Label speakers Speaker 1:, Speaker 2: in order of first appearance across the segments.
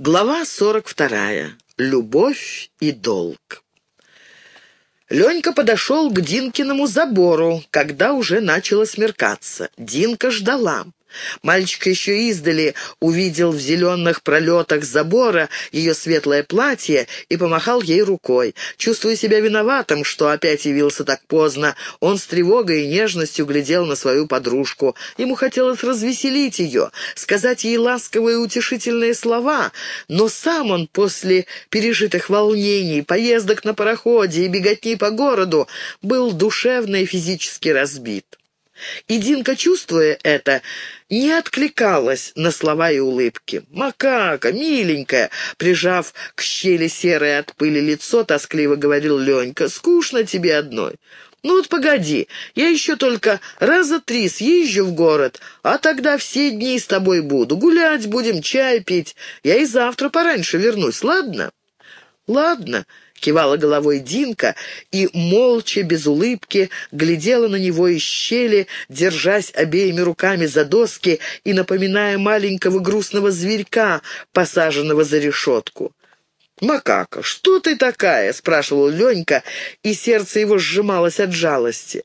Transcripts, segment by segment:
Speaker 1: Глава 42. Любовь и долг. Ленька подошел к Динкиному забору, когда уже начало смеркаться. Динка ждала. Мальчик еще издали увидел в зеленых пролетах забора ее светлое платье и помахал ей рукой. Чувствуя себя виноватым, что опять явился так поздно, он с тревогой и нежностью глядел на свою подружку. Ему хотелось развеселить ее, сказать ей ласковые и утешительные слова, но сам он после пережитых волнений, поездок на пароходе и беготни по городу был душевно и физически разбит. И Динка, чувствуя это, не откликалась на слова и улыбки. «Макака, миленькая!» Прижав к щели серое от пыли лицо, тоскливо говорил Ленька. «Скучно тебе одной». «Ну вот погоди, я еще только раза три съезжу в город, а тогда все дни с тобой буду. Гулять будем, чай пить. Я и завтра пораньше вернусь, ладно?» «Ладно», — кивала головой Динка и, молча, без улыбки, глядела на него из щели, держась обеими руками за доски и напоминая маленького грустного зверька, посаженного за решетку. «Макака, что ты такая?» — спрашивал Ленька, и сердце его сжималось от жалости.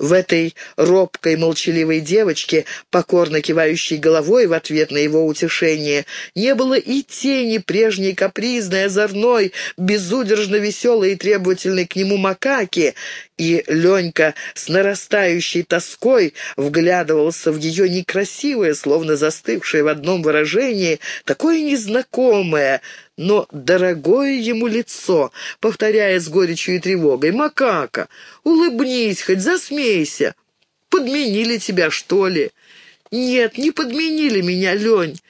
Speaker 1: В этой робкой, молчаливой девочке, покорно кивающей головой в ответ на его утешение, не было и тени прежней капризной, озорной, безудержно веселой и требовательной к нему макаки, и Ленька с нарастающей тоской вглядывался в ее некрасивое, словно застывшее в одном выражении, такое незнакомое, но дорогое ему лицо, повторяя с горечью и тревогой, «Макака, улыбнись хоть, засмейся! Подменили тебя, что ли?» «Нет, не подменили меня, Лень.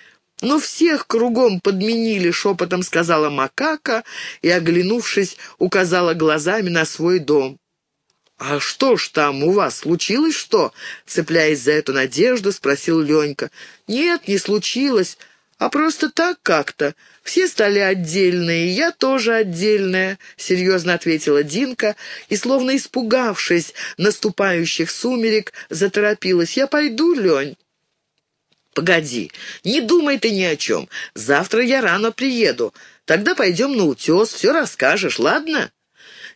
Speaker 1: «Но всех кругом подменили», — шепотом сказала макака и, оглянувшись, указала глазами на свой дом. «А что ж там у вас, случилось что?» Цепляясь за эту надежду, спросил Ленька. «Нет, не случилось, а просто так как-то. Все стали отдельные, я тоже отдельная», — серьезно ответила Динка и, словно испугавшись наступающих сумерек, заторопилась. «Я пойду, Лень». «Погоди, не думай ты ни о чем. Завтра я рано приеду. Тогда пойдем на утес, все расскажешь, ладно?»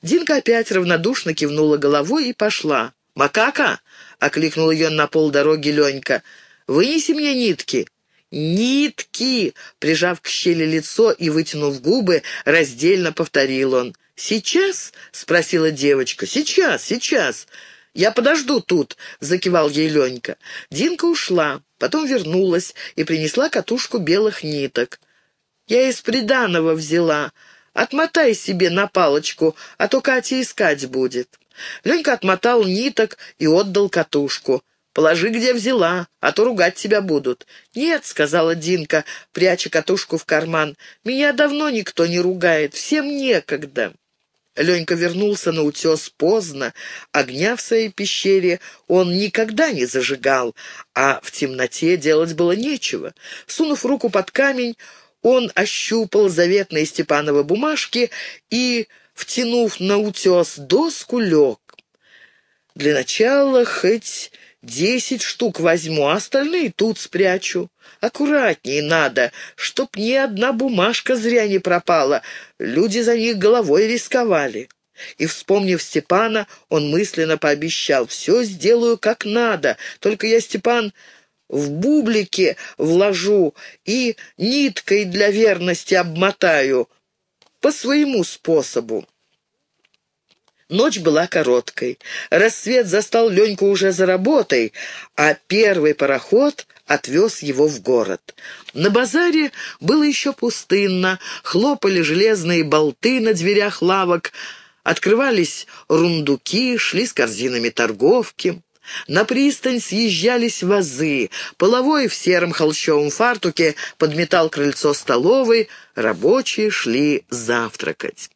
Speaker 1: Динка опять равнодушно кивнула головой и пошла. «Макака!» — окликнул ее на полдороги Ленька. «Вынеси мне нитки». «Нитки!» — прижав к щели лицо и вытянув губы, раздельно повторил он. «Сейчас?» — спросила девочка. «Сейчас, сейчас!» «Я подожду тут», — закивал ей Ленька. Динка ушла, потом вернулась и принесла катушку белых ниток. «Я из приданого взяла», Отмотай себе на палочку, а то Катя искать будет». Ленька отмотал ниток и отдал катушку. «Положи, где взяла, а то ругать тебя будут». «Нет», — сказала Динка, пряча катушку в карман, — «меня давно никто не ругает, всем некогда». Ленька вернулся на утес поздно. Огня в своей пещере он никогда не зажигал, а в темноте делать было нечего. Сунув руку под камень, он ощупал заветные Степановы бумажки и, втянув на утес доску, лег. Для начала хоть десять штук возьму, а остальные тут спрячу. Аккуратнее надо, чтоб ни одна бумажка зря не пропала. Люди за них головой рисковали. И, вспомнив Степана, он мысленно пообещал, «Все сделаю как надо, только я, Степан, в бублике вложу и ниткой для верности обмотаю по своему способу. Ночь была короткой. Рассвет застал Леньку уже за работой, а первый пароход отвез его в город. На базаре было еще пустынно, хлопали железные болты на дверях лавок, открывались рундуки, шли с корзинами торговки. На пристань съезжались вазы. Половой в сером холщовом фартуке подметал крыльцо столовой. Рабочие шли завтракать.